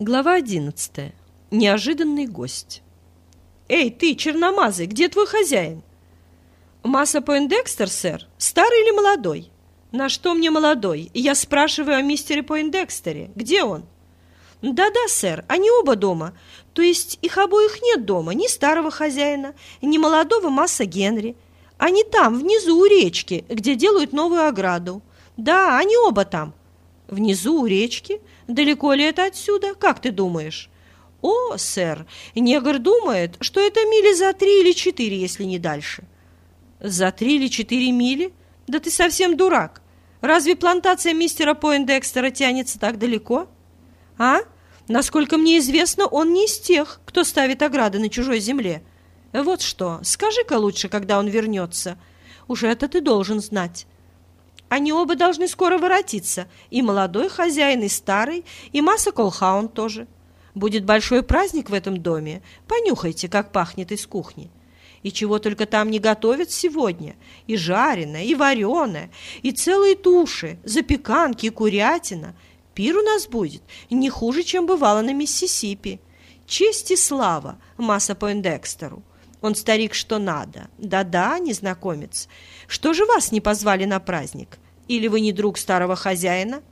Глава одиннадцатая. Неожиданный гость. «Эй, ты, черномазый, где твой хозяин?» «Масса Пойндекстер, сэр? Старый или молодой?» «На что мне молодой? Я спрашиваю о мистере Пойндекстере. Где он?» «Да-да, сэр, они оба дома. То есть их обоих нет дома, ни старого хозяина, ни молодого Масса Генри. Они там, внизу у речки, где делают новую ограду. Да, они оба там». «Внизу у речки?» Далеко ли это отсюда, как ты думаешь? О, сэр, негр думает, что это мили за три или четыре, если не дальше. За три или четыре мили? Да ты совсем дурак. Разве плантация мистера Пойндекстера тянется так далеко? А? Насколько мне известно, он не из тех, кто ставит ограды на чужой земле. Вот что, скажи-ка лучше, когда он вернется. Уже это ты должен знать. Они оба должны скоро воротиться, и молодой хозяин, и старый, и масса Колхаун тоже. Будет большой праздник в этом доме. Понюхайте, как пахнет из кухни. И чего только там не готовят сегодня. И жареное, и вареное, и целые туши, запеканки и курятина. Пир у нас будет не хуже, чем бывало на Миссисипи. Честь и слава Масса Пойндекстеру. Он старик что надо. Да-да, незнакомец. Что же вас не позвали на праздник? Или вы не друг старого хозяина?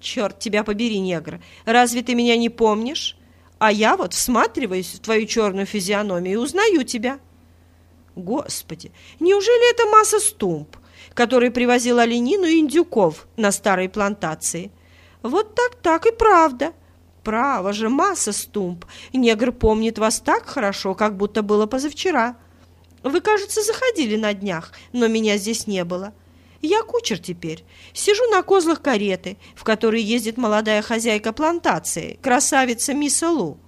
Черт тебя побери, негр, разве ты меня не помнишь? А я вот всматриваюсь в твою черную физиономию и узнаю тебя. Господи, неужели это масса стумп, который привозил оленину и индюков на старой плантации? Вот так, так и правда. Право же, масса стумп. Негр помнит вас так хорошо, как будто было позавчера. Вы, кажется, заходили на днях, но меня здесь не было. Я кучер теперь. Сижу на козлах кареты, в которой ездит молодая хозяйка плантации, красавица мисс Лу.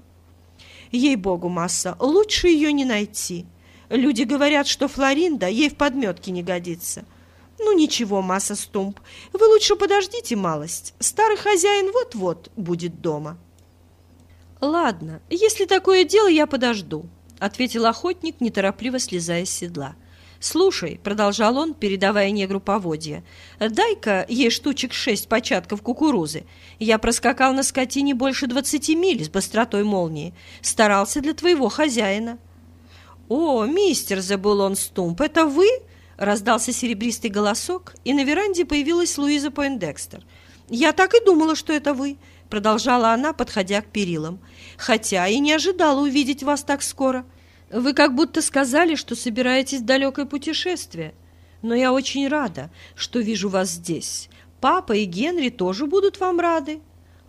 Ей-богу, масса, лучше ее не найти. Люди говорят, что Флоринда ей в подметке не годится. Ну ничего, масса Стумп, вы лучше подождите малость. Старый хозяин вот-вот будет дома. Ладно, если такое дело, я подожду, ответил охотник, неторопливо слезая с седла. «Слушай», — продолжал он, передавая негру поводья, «дай-ка ей штучек шесть початков кукурузы. Я проскакал на скотине больше двадцати миль с быстротой молнии. Старался для твоего хозяина». «О, мистер Забулон Стумп, это вы?» — раздался серебристый голосок, и на веранде появилась Луиза Пойндекстер. «Я так и думала, что это вы», — продолжала она, подходя к перилам, «хотя и не ожидала увидеть вас так скоро». Вы как будто сказали, что собираетесь в далекое путешествие. Но я очень рада, что вижу вас здесь. Папа и Генри тоже будут вам рады.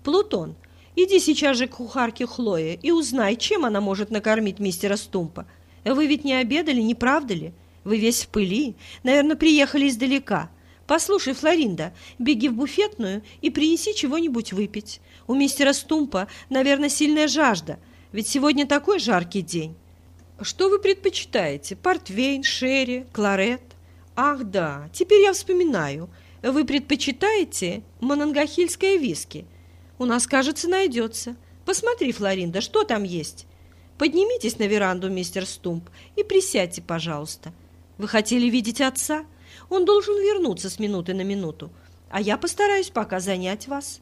Плутон, иди сейчас же к кухарке Хлое и узнай, чем она может накормить мистера Стумпа. Вы ведь не обедали, не правда ли? Вы весь в пыли, наверное, приехали издалека. Послушай, Флоринда, беги в буфетную и принеси чего-нибудь выпить. У мистера Стумпа, наверное, сильная жажда, ведь сегодня такой жаркий день. Что вы предпочитаете? Портвейн, шерри, кларет? Ах, да, теперь я вспоминаю. Вы предпочитаете монангахильское виски? У нас, кажется, найдется. Посмотри, Флоринда, что там есть? Поднимитесь на веранду, мистер Стумп, и присядьте, пожалуйста. Вы хотели видеть отца? Он должен вернуться с минуты на минуту, а я постараюсь пока занять вас.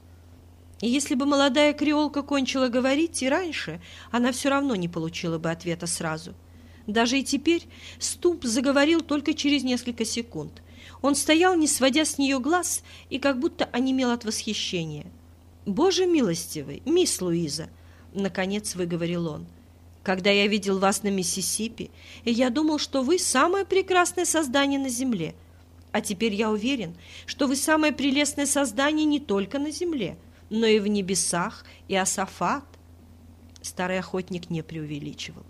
И если бы молодая креолка кончила говорить и раньше, она все равно не получила бы ответа сразу. Даже и теперь Стумп заговорил только через несколько секунд. Он стоял, не сводя с нее глаз, и как будто онемел от восхищения. «Боже милостивый, мисс Луиза!» — наконец выговорил он. «Когда я видел вас на Миссисипи, я думал, что вы самое прекрасное создание на земле. А теперь я уверен, что вы самое прелестное создание не только на земле — но и в небесах, и Асафат. Старый охотник не преувеличивал.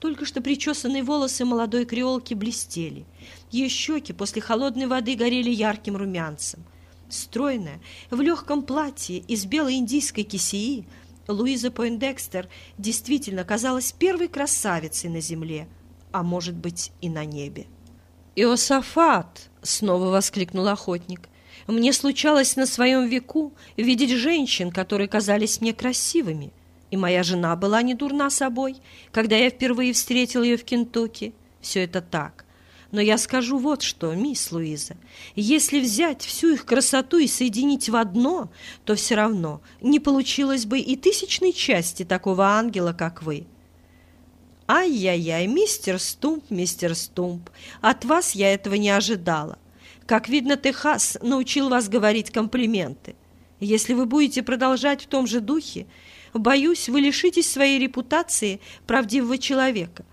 Только что причесанные волосы молодой креолки блестели. Ее щеки после холодной воды горели ярким румянцем. Стройная, в легком платье из белой индийской кисеи, Луиза Пойндекстер действительно казалась первой красавицей на земле, а может быть и на небе. «Иосафат!» — снова воскликнул охотник. Мне случалось на своем веку видеть женщин, которые казались мне красивыми, и моя жена была не дурна собой, когда я впервые встретил ее в Кентукки. Все это так. Но я скажу вот что, мисс Луиза. Если взять всю их красоту и соединить в одно, то все равно не получилось бы и тысячной части такого ангела, как вы. Ай-яй-яй, мистер Стумп, мистер Стумп, от вас я этого не ожидала. Как видно, Техас научил вас говорить комплименты. Если вы будете продолжать в том же духе, боюсь, вы лишитесь своей репутации правдивого человека.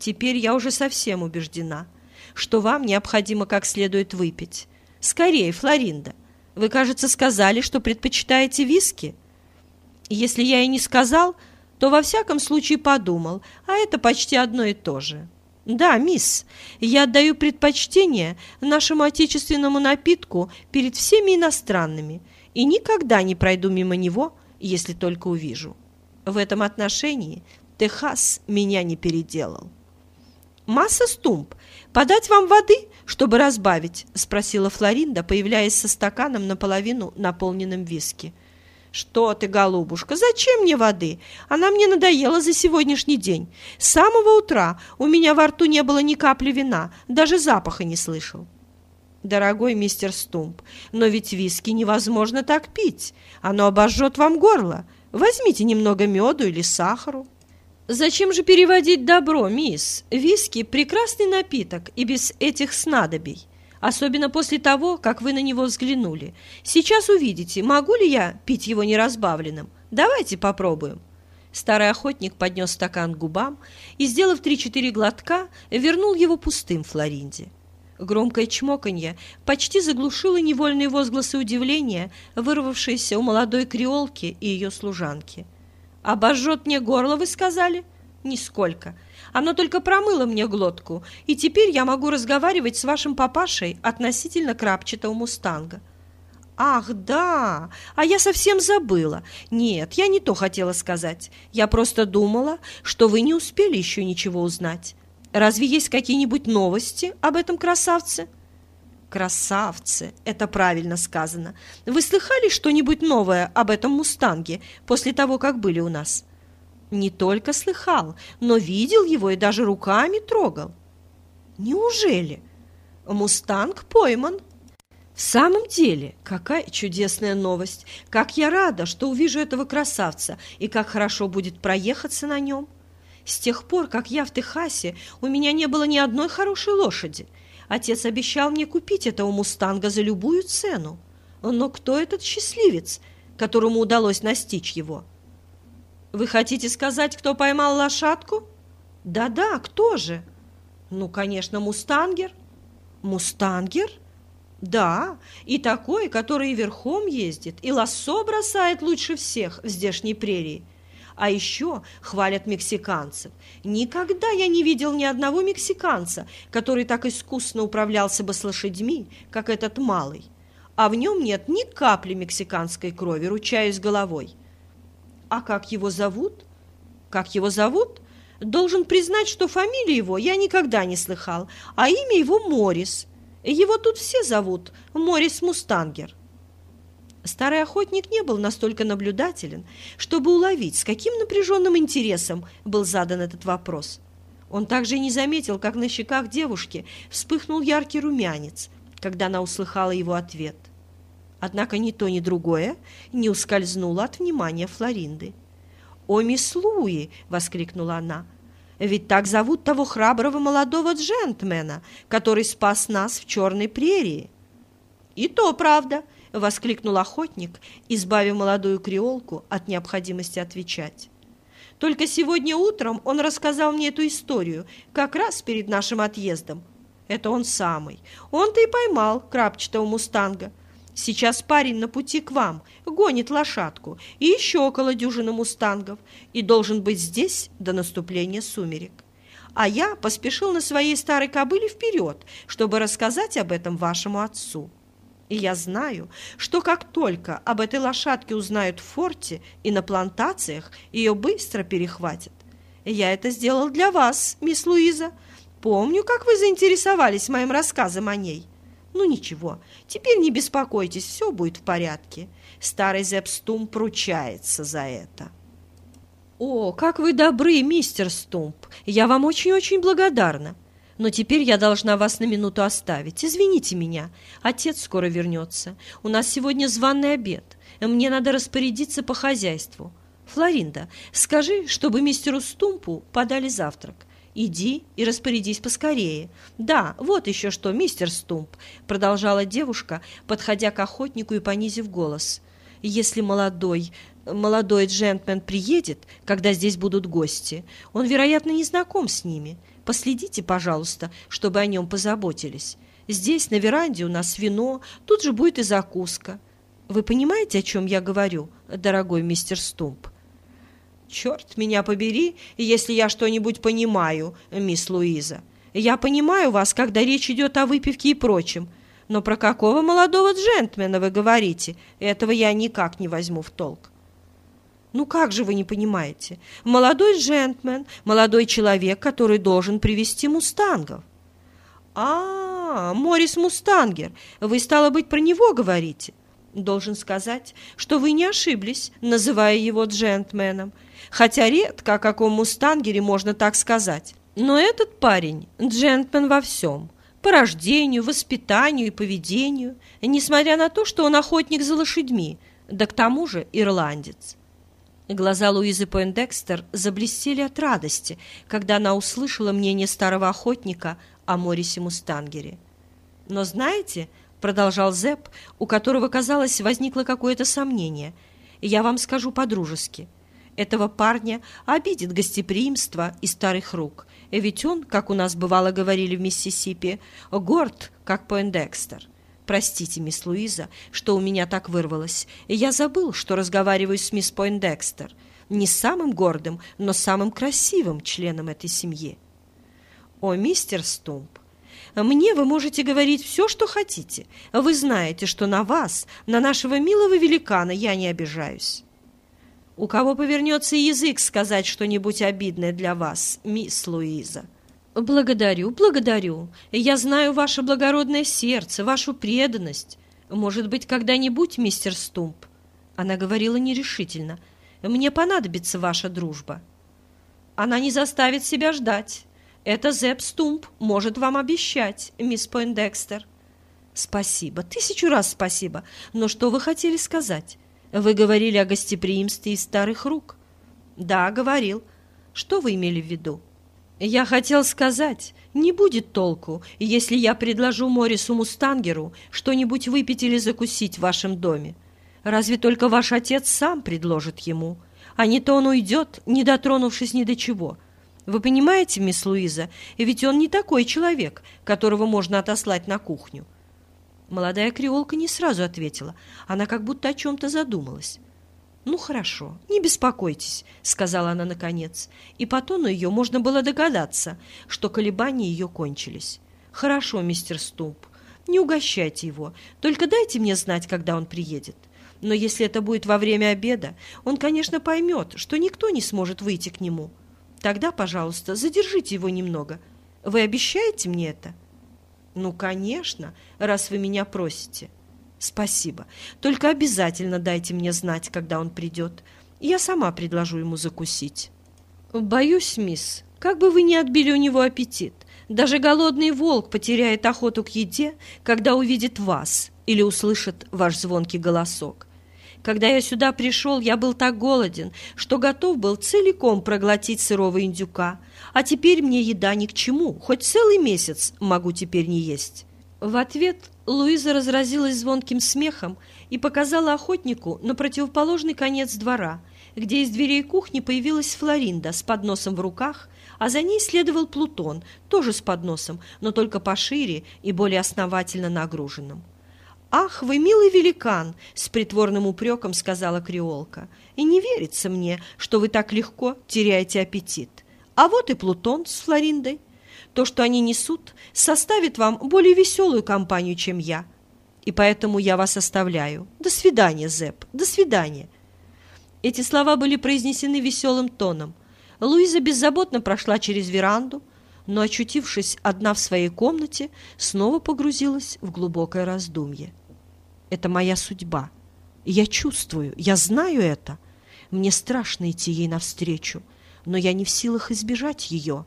Теперь я уже совсем убеждена – что вам необходимо как следует выпить. Скорее, Флоринда. Вы, кажется, сказали, что предпочитаете виски. Если я и не сказал, то во всяком случае подумал, а это почти одно и то же. Да, мисс, я отдаю предпочтение нашему отечественному напитку перед всеми иностранными и никогда не пройду мимо него, если только увижу. В этом отношении Техас меня не переделал. «Масса стумп. Подать вам воды, чтобы разбавить?» – спросила Флоринда, появляясь со стаканом наполовину наполненным виски. «Что ты, голубушка, зачем мне воды? Она мне надоела за сегодняшний день. С самого утра у меня во рту не было ни капли вина, даже запаха не слышал». «Дорогой мистер Стумп, но ведь виски невозможно так пить. Оно обожжет вам горло. Возьмите немного меду или сахару». «Зачем же переводить добро, мисс? Виски – прекрасный напиток и без этих снадобий, особенно после того, как вы на него взглянули. Сейчас увидите, могу ли я пить его неразбавленным. Давайте попробуем». Старый охотник поднес стакан к губам и, сделав три-четыре глотка, вернул его пустым Флоринде. Громкое чмоканье почти заглушило невольные возгласы удивления, вырвавшиеся у молодой креолки и ее служанки – «Обожжет мне горло, вы сказали?» «Нисколько. Оно только промыло мне глотку, и теперь я могу разговаривать с вашим папашей относительно крапчатого мустанга». «Ах, да! А я совсем забыла. Нет, я не то хотела сказать. Я просто думала, что вы не успели еще ничего узнать. Разве есть какие-нибудь новости об этом красавце?» «Красавцы!» — это правильно сказано. «Вы слыхали что-нибудь новое об этом «Мустанге» после того, как были у нас?» «Не только слыхал, но видел его и даже руками трогал». «Неужели?» «Мустанг пойман». «В самом деле, какая чудесная новость! Как я рада, что увижу этого красавца, и как хорошо будет проехаться на нем!» С тех пор, как я в Техасе, у меня не было ни одной хорошей лошади — Отец обещал мне купить этого мустанга за любую цену. Но кто этот счастливец, которому удалось настичь его? Вы хотите сказать, кто поймал лошадку? Да-да, кто же? Ну, конечно, мустангер. Мустангер? Да, и такой, который верхом ездит, и лассо бросает лучше всех в здешней прерии. А еще хвалят мексиканцев. Никогда я не видел ни одного мексиканца, который так искусно управлялся бы с лошадьми, как этот малый. А в нем нет ни капли мексиканской крови, ручаюсь головой. А как его зовут? Как его зовут? Должен признать, что фамилию его я никогда не слыхал, а имя его Морис. Его тут все зовут Морис Мустангер. Старый охотник не был настолько наблюдателен, чтобы уловить, с каким напряженным интересом был задан этот вопрос. Он также не заметил, как на щеках девушки вспыхнул яркий румянец, когда она услыхала его ответ. Однако ни то, ни другое не ускользнуло от внимания Флоринды. «О, мисс Луи!» — воскликнула она. «Ведь так зовут того храброго молодого джентльмена, который спас нас в Черной прерии». «И то правда!» — воскликнул охотник, избавив молодую креолку от необходимости отвечать. «Только сегодня утром он рассказал мне эту историю, как раз перед нашим отъездом. Это он самый. Он-то и поймал крапчатого мустанга. Сейчас парень на пути к вам, гонит лошадку, и еще около дюжины мустангов, и должен быть здесь до наступления сумерек. А я поспешил на своей старой кобыле вперед, чтобы рассказать об этом вашему отцу». И я знаю, что как только об этой лошадке узнают в форте и на плантациях, ее быстро перехватят. Я это сделал для вас, мисс Луиза. Помню, как вы заинтересовались моим рассказом о ней. Ну ничего, теперь не беспокойтесь, все будет в порядке. Старый Зепстум поручается за это. О, как вы добры, мистер Стумп! Я вам очень-очень благодарна. Но теперь я должна вас на минуту оставить. Извините меня. Отец скоро вернется. У нас сегодня званый обед. Мне надо распорядиться по хозяйству. Флоринда, скажи, чтобы мистеру Стумпу подали завтрак. Иди и распорядись поскорее. Да, вот еще что, мистер Стумп, продолжала девушка, подходя к охотнику и понизив голос. Если молодой молодой джентльмен приедет, когда здесь будут гости, он, вероятно, не знаком с ними. Последите, пожалуйста, чтобы о нем позаботились. Здесь, на веранде, у нас вино, тут же будет и закуска. Вы понимаете, о чем я говорю, дорогой мистер Стумп? Черт меня побери, если я что-нибудь понимаю, мисс Луиза. Я понимаю вас, когда речь идет о выпивке и прочем. Но про какого молодого джентльмена вы говорите? Этого я никак не возьму в толк. Ну как же вы не понимаете? Молодой джентльмен, молодой человек, который должен привести мустангов. А, Морис Мустангер, вы, стало быть, про него говорите? Должен сказать, что вы не ошиблись, называя его джентльменом, хотя редко о каком мустангере можно так сказать. Но этот парень – джентльмен во всем – по рождению, воспитанию и поведению, несмотря на то, что он охотник за лошадьми, да к тому же ирландец. Глаза Луизы Пойндекстер заблестели от радости, когда она услышала мнение старого охотника о Морисе Мустангере. «Но знаете, — продолжал Зепп, у которого, казалось, возникло какое-то сомнение, — я вам скажу по-дружески. Этого парня обидит гостеприимство и старых рук, ведь он, как у нас бывало говорили в Миссисипи, горд, как Пойндекстер». Простите, мисс Луиза, что у меня так вырвалось. Я забыл, что разговариваю с мисс Пойндекстер. Не самым гордым, но самым красивым членом этой семьи. О, мистер Стумп, мне вы можете говорить все, что хотите. Вы знаете, что на вас, на нашего милого великана, я не обижаюсь. У кого повернется язык сказать что-нибудь обидное для вас, мисс Луиза? «Благодарю, благодарю. Я знаю ваше благородное сердце, вашу преданность. Может быть, когда-нибудь, мистер Стумп?» Она говорила нерешительно. «Мне понадобится ваша дружба». «Она не заставит себя ждать. Это Зепп Стумп может вам обещать, мисс Пойндекстер». «Спасибо, тысячу раз спасибо. Но что вы хотели сказать? Вы говорили о гостеприимстве из старых рук?» «Да, говорил. Что вы имели в виду?» Я хотел сказать, не будет толку, если я предложу Морису Мустангеру что-нибудь выпить или закусить в вашем доме. Разве только ваш отец сам предложит ему, а не то он уйдет, не дотронувшись ни до чего. Вы понимаете, мисс Луиза, ведь он не такой человек, которого можно отослать на кухню. Молодая креолка не сразу ответила, она как будто о чем-то задумалась. «Ну, хорошо, не беспокойтесь», — сказала она наконец, и по тону ее можно было догадаться, что колебания ее кончились. «Хорошо, мистер Стумп, не угощайте его, только дайте мне знать, когда он приедет. Но если это будет во время обеда, он, конечно, поймет, что никто не сможет выйти к нему. Тогда, пожалуйста, задержите его немного. Вы обещаете мне это?» «Ну, конечно, раз вы меня просите». «Спасибо. Только обязательно дайте мне знать, когда он придет. Я сама предложу ему закусить». «Боюсь, мисс, как бы вы ни отбили у него аппетит, даже голодный волк потеряет охоту к еде, когда увидит вас или услышит ваш звонкий голосок. Когда я сюда пришел, я был так голоден, что готов был целиком проглотить сырого индюка, а теперь мне еда ни к чему, хоть целый месяц могу теперь не есть». В ответ Луиза разразилась звонким смехом и показала охотнику на противоположный конец двора, где из дверей кухни появилась Флоринда с подносом в руках, а за ней следовал Плутон, тоже с подносом, но только пошире и более основательно нагруженным. «Ах, вы милый великан!» — с притворным упреком сказала Креолка. «И не верится мне, что вы так легко теряете аппетит. А вот и Плутон с Флориндой. То, что они несут, составит вам более веселую компанию, чем я. И поэтому я вас оставляю. До свидания, Зэп, до свидания. Эти слова были произнесены веселым тоном. Луиза беззаботно прошла через веранду, но, очутившись одна в своей комнате, снова погрузилась в глубокое раздумье. «Это моя судьба. Я чувствую, я знаю это. Мне страшно идти ей навстречу, но я не в силах избежать ее».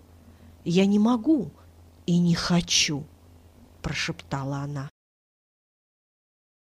Я не могу и не хочу, прошептала она.